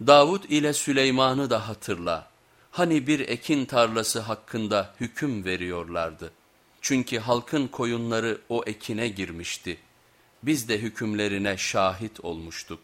Davud ile Süleyman'ı da hatırla. Hani bir ekin tarlası hakkında hüküm veriyorlardı. Çünkü halkın koyunları o ekine girmişti. Biz de hükümlerine şahit olmuştuk.